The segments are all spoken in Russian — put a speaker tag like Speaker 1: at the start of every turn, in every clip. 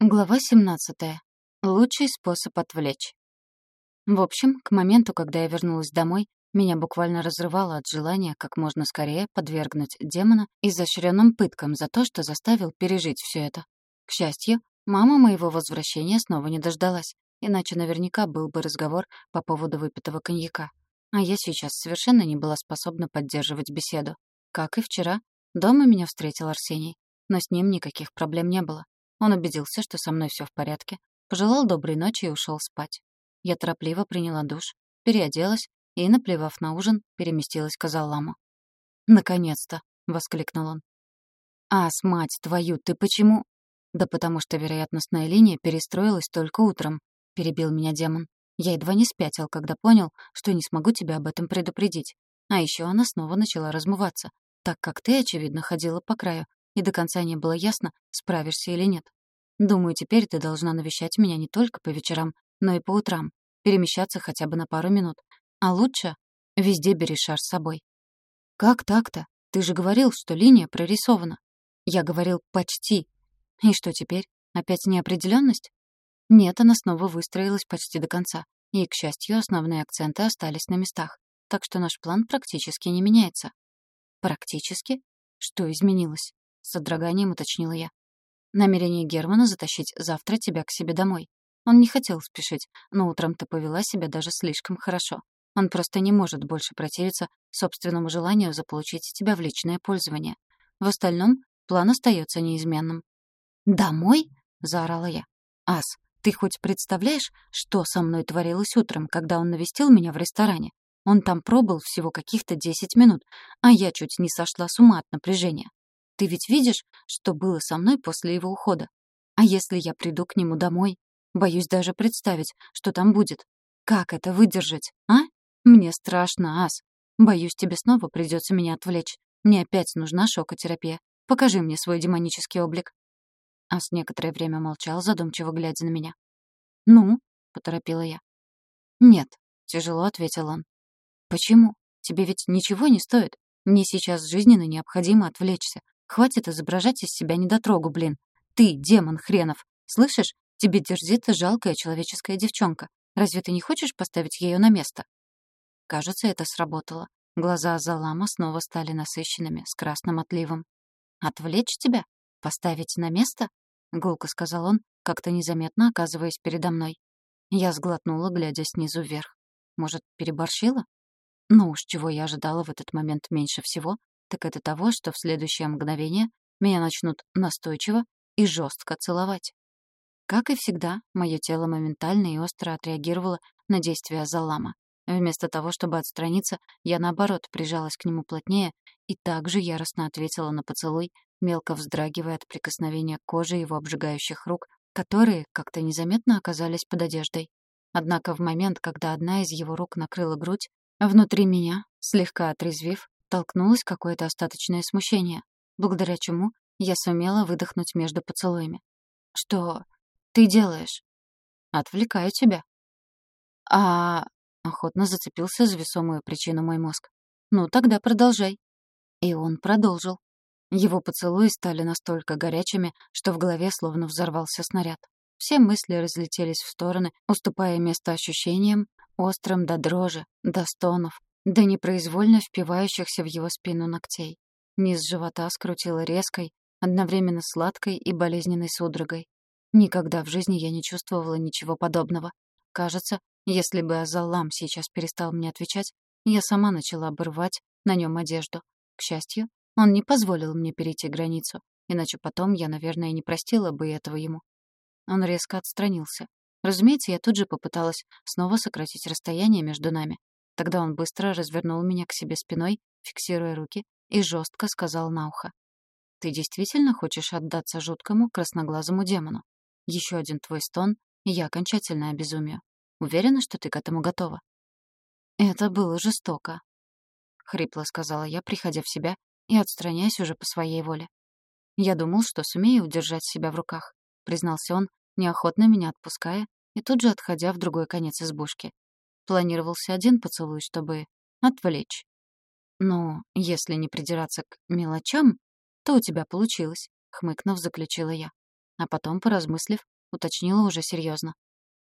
Speaker 1: Глава 17. Лучший способ отвлечь. В общем, к моменту, когда я вернулась домой, меня буквально разрывало от желания как можно скорее подвергнуть демона изощренным пыткам за то, что заставил пережить все это. К счастью, мама моего возвращения снова не дождалась, иначе наверняка был бы разговор по поводу выпитого коньяка. А я сейчас совершенно не была способна поддерживать беседу. Как и вчера, дома меня встретил Арсений, но с ним никаких проблем не было. Он убедился, что со мной все в порядке, пожелал доброй ночи и ушел спать. Я торопливо приняла душ, переоделась и, наплевав на ужин, переместилась к Азаламу. «Наконец-то!» — воскликнул он. «Ас, мать твою, ты почему...» «Да потому что вероятностная линия перестроилась только утром», — перебил меня демон. «Я едва не спятил, когда понял, что не смогу тебя об этом предупредить. А еще она снова начала размываться, так как ты, очевидно, ходила по краю, и до конца не было ясно, справишься или нет. Думаю, теперь ты должна навещать меня не только по вечерам, но и по утрам, перемещаться хотя бы на пару минут. А лучше везде бери шар с собой. Как так-то? Ты же говорил, что линия прорисована. Я говорил «почти». И что теперь? Опять неопределенность? Нет, она снова выстроилась почти до конца. И, к счастью, основные акценты остались на местах. Так что наш план практически не меняется. Практически? Что изменилось? С содроганием уточнила я. Намерение Германа затащить завтра тебя к себе домой. Он не хотел спешить, но утром ты повела себя даже слишком хорошо. Он просто не может больше противиться собственному желанию заполучить тебя в личное пользование. В остальном план остается неизменным. «Домой?» — заорала я. «Ас, ты хоть представляешь, что со мной творилось утром, когда он навестил меня в ресторане? Он там пробыл всего каких-то десять минут, а я чуть не сошла с ума от напряжения. Ты ведь видишь, что было со мной после его ухода? А если я приду к нему домой? Боюсь даже представить, что там будет. Как это выдержать, а? Мне страшно, Ас. Боюсь, тебе снова придется меня отвлечь. Мне опять нужна шокотерапия. Покажи мне свой демонический облик. Ас некоторое время молчал, задумчиво глядя на меня. «Ну?» — поторопила я. «Нет», — тяжело ответил он. «Почему? Тебе ведь ничего не стоит. Мне сейчас жизненно необходимо отвлечься. Хватит изображать из себя недотрогу, блин. Ты, демон хренов. Слышишь? Тебе дерзит жалкая человеческая девчонка. Разве ты не хочешь поставить ее на место? Кажется, это сработало. Глаза Залама снова стали насыщенными, с красным отливом. «Отвлечь тебя? Поставить на место?» — гулко сказал он, как-то незаметно оказываясь передо мной. Я сглотнула, глядя снизу вверх. Может, переборщила? Ну уж чего я ожидала в этот момент меньше всего, так это того, что в следующее мгновение меня начнут настойчиво и жестко целовать. Как и всегда, мое тело моментально и остро отреагировало на действия Залама. Вместо того, чтобы отстраниться, я, наоборот, прижалась к нему плотнее и также яростно ответила на поцелуй, мелко вздрагивая от прикосновения кожи его обжигающих рук, которые как-то незаметно оказались под одеждой. Однако в момент, когда одна из его рук накрыла грудь, внутри меня, слегка отрезвив, толкнулось какое-то остаточное смущение, благодаря чему я сумела выдохнуть между поцелуями. «Что ты делаешь?» «Отвлекаю тебя». «А...» — охотно зацепился за весомую причину мой мозг. «Ну, тогда продолжай». И он продолжил. Его поцелуи стали настолько горячими, что в голове словно взорвался снаряд. Все мысли разлетелись в стороны, уступая место ощущениям, острым до дрожи, до стонов, до непроизвольно впивающихся в его спину ногтей. Низ живота скрутило резкой, одновременно сладкой и болезненной судорогой. Никогда в жизни я не чувствовала ничего подобного. Кажется, если бы Азаллам сейчас перестал мне отвечать, я сама начала обрывать на нем одежду. К счастью, он не позволил мне перейти границу, иначе потом я, наверное, не простила бы этого ему. Он резко отстранился. Разумеется, я тут же попыталась снова сократить расстояние между нами, Тогда он быстро развернул меня к себе спиной, фиксируя руки, и жестко сказал на ухо. «Ты действительно хочешь отдаться жуткому красноглазому демону? Еще один твой стон, и я окончательно обезумию. Уверена, что ты к этому готова?» «Это было жестоко», — хрипло сказала я, приходя в себя и отстраняясь уже по своей воле. «Я думал, что сумею удержать себя в руках», — признался он, неохотно меня отпуская и тут же отходя в другой конец избушки. Планировался один поцелуй, чтобы отвлечь. Но если не придираться к мелочам, то у тебя получилось, хмыкнув, заключила я. А потом, поразмыслив, уточнила уже серьезно.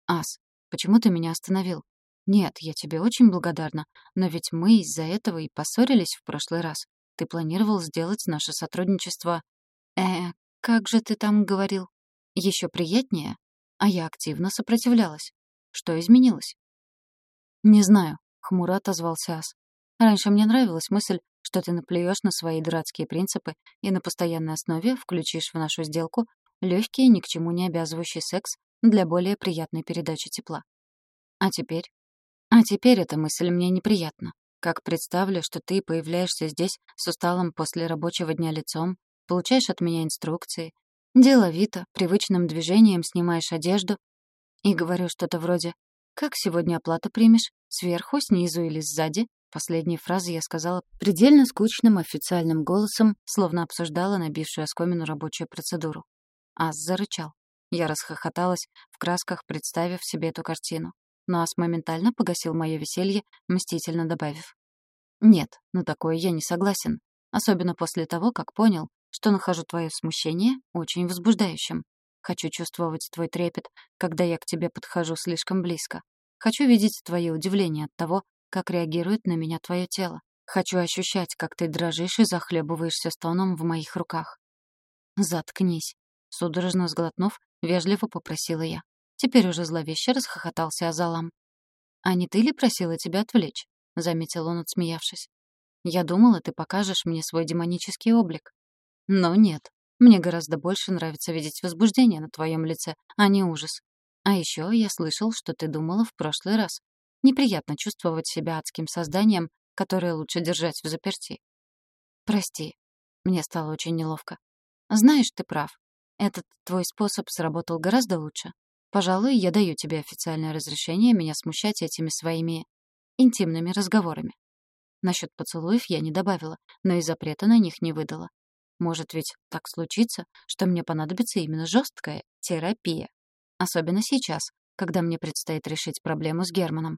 Speaker 1: «Ас, почему ты меня остановил? Нет, я тебе очень благодарна, но ведь мы из-за этого и поссорились в прошлый раз. Ты планировал сделать наше сотрудничество... Э, как же ты там говорил? Еще приятнее? А я активно сопротивлялась. Что изменилось? Не знаю, хмуро отозвался Ас. Раньше мне нравилась мысль, что ты наплюешь на свои дурацкие принципы и на постоянной основе включишь в нашу сделку легкий, ни к чему не обязывающий секс для более приятной передачи тепла. А теперь? А теперь эта мысль мне неприятна. Как представлю, что ты появляешься здесь с усталым после рабочего дня лицом, получаешь от меня инструкции, деловито, привычным движением снимаешь одежду и говорю что-то вроде «Как сегодня оплату примешь? Сверху, снизу или сзади?» Последние фразы я сказала предельно скучным официальным голосом, словно обсуждала набившую оскомину рабочую процедуру. Ас зарычал. Я расхохоталась, в красках представив себе эту картину. Но Ас моментально погасил мое веселье, мстительно добавив. «Нет, на такое я не согласен. Особенно после того, как понял, что нахожу твое смущение очень возбуждающим. Хочу чувствовать твой трепет, когда я к тебе подхожу слишком близко. Хочу видеть твое удивление от того, как реагирует на меня твое тело. Хочу ощущать, как ты дрожишь и захлебываешься стоном в моих руках. Заткнись. Судорожно сглотнув, вежливо попросила я. Теперь уже зловеще расхохотался Азалам. «А не ты ли просила тебя отвлечь?» — заметил он, отсмеявшись. «Я думала, ты покажешь мне свой демонический облик. Но нет, мне гораздо больше нравится видеть возбуждение на твоем лице, а не ужас. А еще я слышал, что ты думала в прошлый раз. Неприятно чувствовать себя адским созданием, которое лучше держать в заперти. Прости. Мне стало очень неловко. Знаешь, ты прав. Этот твой способ сработал гораздо лучше. Пожалуй, я даю тебе официальное разрешение меня смущать этими своими интимными разговорами. Насчет поцелуев я не добавила, но и запрета на них не выдала. Может ведь так случится, что мне понадобится именно жесткая терапия. Особенно сейчас, когда мне предстоит решить проблему с Германом.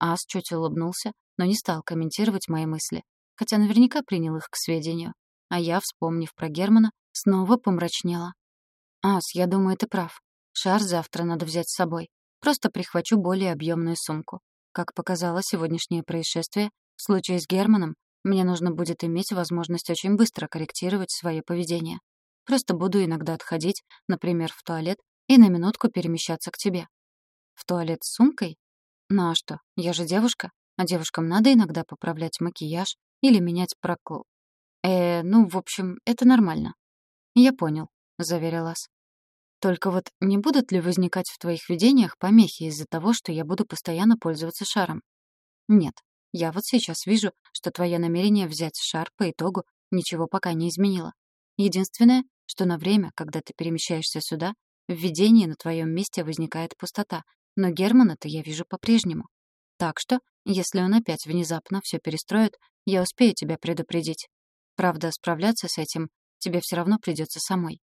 Speaker 1: Ас чуть улыбнулся, но не стал комментировать мои мысли, хотя наверняка принял их к сведению. А я, вспомнив про Германа, снова помрачнела. «Ас, я думаю, ты прав. Шар завтра надо взять с собой. Просто прихвачу более объемную сумку. Как показало сегодняшнее происшествие, в случае с Германом мне нужно будет иметь возможность очень быстро корректировать свое поведение. Просто буду иногда отходить, например, в туалет, и на минутку перемещаться к тебе. В туалет с сумкой? Ну а что, я же девушка, а девушкам надо иногда поправлять макияж или менять прокол. Э, ну, в общем, это нормально. Я понял, заверил Ас. Только вот не будут ли возникать в твоих видениях помехи из-за того, что я буду постоянно пользоваться шаром? Нет. Я вот сейчас вижу, что твое намерение взять шар по итогу ничего пока не изменило. Единственное, что на время, когда ты перемещаешься сюда, в видении на твоем месте возникает пустота, но Германа-то я вижу по-прежнему. Так что, если он опять внезапно все перестроит, я успею тебя предупредить. Правда, справляться с этим тебе все равно придется самой».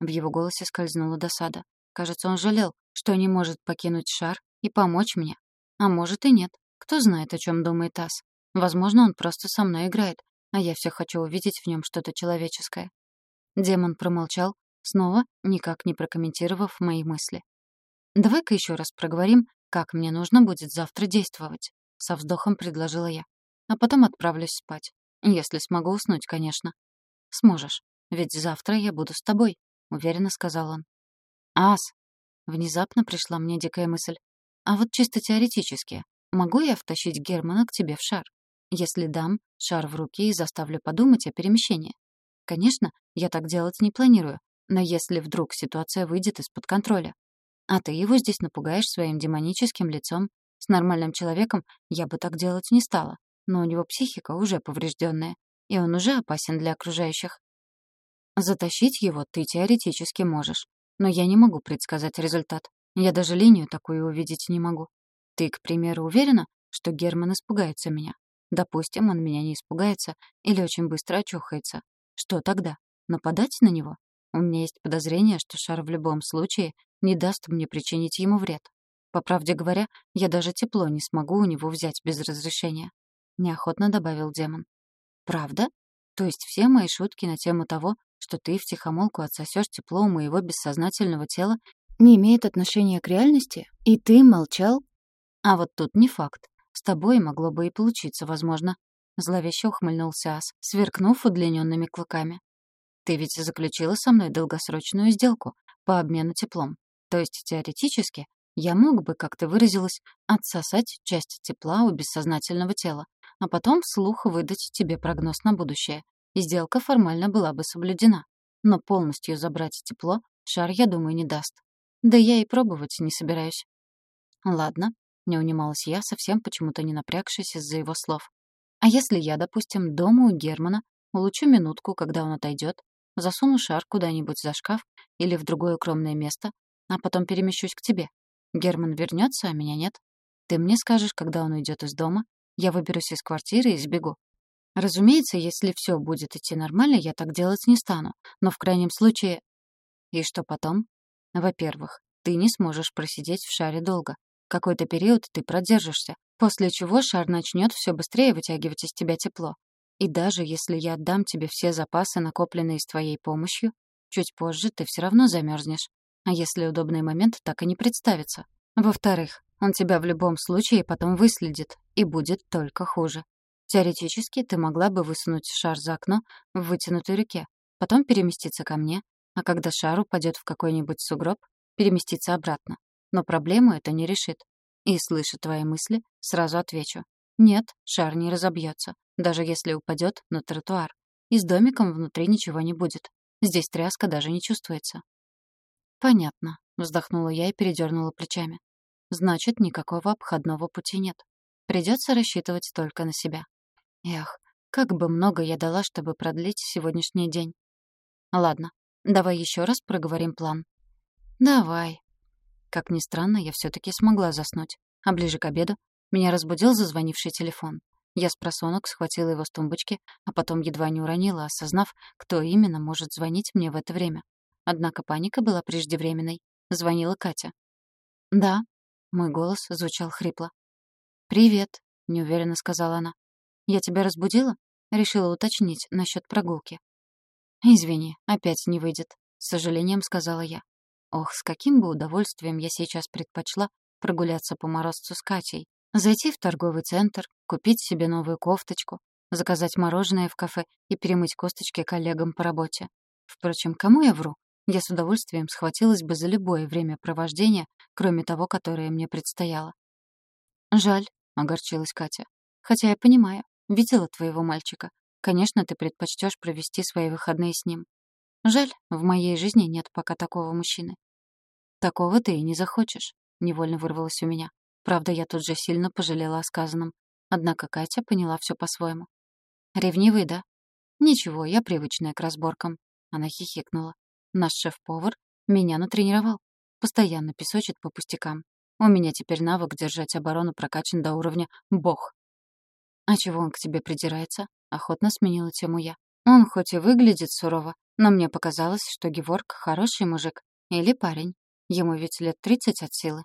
Speaker 1: В его голосе скользнула досада. Кажется, он жалел, что не может покинуть шар и помочь мне. А может и нет. Кто знает, о чем думает Ас. Возможно, он просто со мной играет, а я все хочу увидеть в нем что-то человеческое. Демон промолчал, снова никак не прокомментировав мои мысли. «Давай-ка еще раз проговорим, как мне нужно будет завтра действовать», — со вздохом предложила я. «А потом отправлюсь спать. Если смогу уснуть, конечно». «Сможешь, ведь завтра я буду с тобой», — уверенно сказал он. «Ас!» — внезапно пришла мне дикая мысль. «А вот чисто теоретически, могу я втащить Германа к тебе в шар? Если дам шар в руки и заставлю подумать о перемещении. Конечно, я так делать не планирую, но если вдруг ситуация выйдет из-под контроля, а ты его здесь напугаешь своим демоническим лицом. С нормальным человеком я бы так делать не стала, но у него психика уже поврежденная, и он уже опасен для окружающих. Затащить его ты теоретически можешь, но я не могу предсказать результат. Я даже линию такую увидеть не могу. Ты, к примеру, уверена, что Герман испугается меня? Допустим, он меня не испугается или очень быстро очухается. Что тогда? Нападать на него? У меня есть подозрение, что шар в любом случае не даст мне причинить ему вред. По правде говоря, я даже тепло не смогу у него взять без разрешения. Неохотно добавил демон. Правда? То есть все мои шутки на тему того, что ты втихомолку отсосешь тепло у моего бессознательного тела, не имеет отношения к реальности? И ты молчал? А вот тут не факт. С тобой могло бы и получиться, возможно. Зловеще ухмыльнулся Ас, сверкнув удлиненными клыками. Ты ведь заключила со мной долгосрочную сделку по обмену теплом. То есть, теоретически, я мог бы, как ты выразилась, отсосать часть тепла у бессознательного тела, а потом вслух выдать тебе прогноз на будущее. И сделка формально была бы соблюдена. Но полностью забрать тепло шар, я думаю, не даст. Да я и пробовать не собираюсь. Ладно, не унималась я, совсем почему-то не напрягшись из-за его слов. А если я, допустим, дома у Германа, улучшу минутку, когда он отойдет, засуну шар куда-нибудь за шкаф или в другое укромное место, а потом перемещусь к тебе. Герман вернется, а меня нет. Ты мне скажешь, когда он уйдет из дома, я выберусь из квартиры и сбегу. Разумеется, если все будет идти нормально, я так делать не стану, но в крайнем случае... И что потом? Во-первых, ты не сможешь просидеть в шаре долго. Какой-то период ты продержишься, после чего шар начнет все быстрее вытягивать из тебя тепло. И даже если я отдам тебе все запасы, накопленные с твоей помощью, чуть позже ты все равно замерзнешь. А если удобный момент так и не представится? Во-вторых, он тебя в любом случае потом выследит, и будет только хуже. Теоретически ты могла бы высунуть шар за окно в вытянутой руке, потом переместиться ко мне, а когда шар упадет в какой-нибудь сугроб, переместиться обратно. Но проблему это не решит. И, слыша твои мысли, сразу отвечу. Нет, шар не разобьется, даже если упадет на тротуар. И с домиком внутри ничего не будет. Здесь тряска даже не чувствуется. «Понятно», — вздохнула я и передернула плечами. «Значит, никакого обходного пути нет. Придется рассчитывать только на себя. Эх, как бы много я дала, чтобы продлить сегодняшний день. Ладно, давай еще раз проговорим план. Давай. Как ни странно, я все-таки смогла заснуть. А ближе к обеду меня разбудил зазвонивший телефон. Я с просонок схватила его с тумбочки, а потом едва не уронила, осознав, кто именно может звонить мне в это время. Однако паника была преждевременной. Звонила Катя. «Да», — мой голос звучал хрипло. «Привет», — неуверенно сказала она. «Я тебя разбудила?» Решила уточнить насчет прогулки. «Извини, опять не выйдет», — с сожалением сказала я. Ох, с каким бы удовольствием я сейчас предпочла прогуляться по морозцу с Катей, зайти в торговый центр, купить себе новую кофточку, заказать мороженое в кафе и перемыть косточки коллегам по работе. Впрочем, кому я вру? Я с удовольствием схватилась бы за любое времяпровождение, кроме того, которое мне предстояло. «Жаль», — огорчилась Катя. «Хотя я понимаю, видела твоего мальчика. Конечно, ты предпочтешь провести свои выходные с ним. Жаль, в моей жизни нет пока такого мужчины». «Такого ты и не захочешь», — невольно вырвалось у меня. Правда, я тут же сильно пожалела о сказанном. Однако Катя поняла все по-своему. «Ревнивый, да?» «Ничего, я привычная к разборкам». Она хихикнула. «Наш шеф-повар меня натренировал. Постоянно песочит по пустякам. У меня теперь навык держать оборону прокачан до уровня «бог». «А чего он к тебе придирается?» — охотно сменила тему я. «Он хоть и выглядит сурово, но мне показалось, что Геворг — хороший мужик. Или парень. Ему ведь лет тридцать от силы».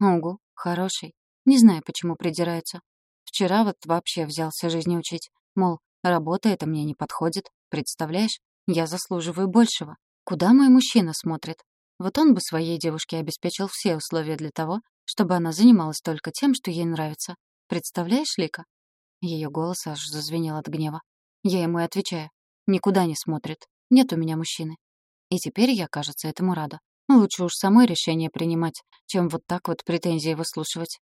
Speaker 1: «Угу, хороший. Не знаю, почему придирается. Вчера вот вообще взялся жизни учить. Мол, работа это мне не подходит. Представляешь, я заслуживаю большего. Куда мой мужчина смотрит? Вот он бы своей девушке обеспечил все условия для того, чтобы она занималась только тем, что ей нравится. Представляешь, Лика? Ее голос аж зазвенел от гнева. Я ему и отвечаю. Никуда не смотрит. Нет у меня мужчины. И теперь я, кажется, этому рада. Лучше уж самой решение принимать, чем вот так вот претензии выслушивать.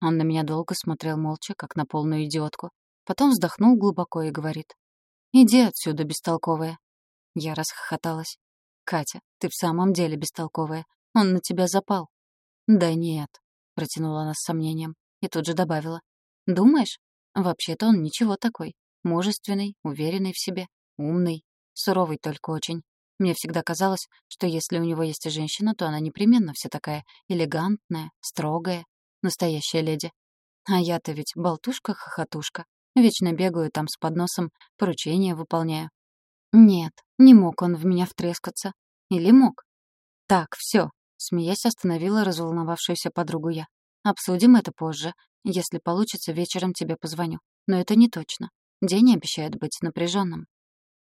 Speaker 1: Он на меня долго смотрел молча, как на полную идиотку. Потом вздохнул глубоко и говорит. «Иди отсюда, бестолковая». Я расхохоталась. «Катя, ты в самом деле бестолковая. Он на тебя запал». «Да нет», — протянула она с сомнением и тут же добавила. «Думаешь? Вообще-то он ничего такой. Мужественный, уверенный в себе, умный, суровый только очень. Мне всегда казалось, что если у него есть женщина, то она непременно вся такая элегантная, строгая, настоящая леди. А я-то ведь болтушка-хохотушка. Вечно бегаю там с подносом, поручения выполняю. Нет, не мог он в меня втрескаться. Или мог? Так, все. Смеясь, остановила разволновавшуюся подругу я. Обсудим это позже. Если получится, вечером тебе позвоню. Но это не точно. День обещает быть напряженным.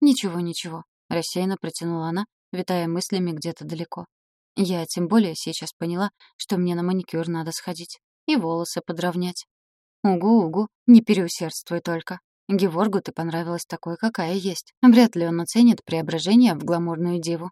Speaker 1: Ничего, ничего. — рассеянно протянула она, витая мыслями где-то далеко. Я тем более сейчас поняла, что мне на маникюр надо сходить и волосы подровнять. Угу-угу, не переусердствуй только. Геворгу ты понравилась такой, какая есть. Вряд ли он оценит преображение в гламурную деву.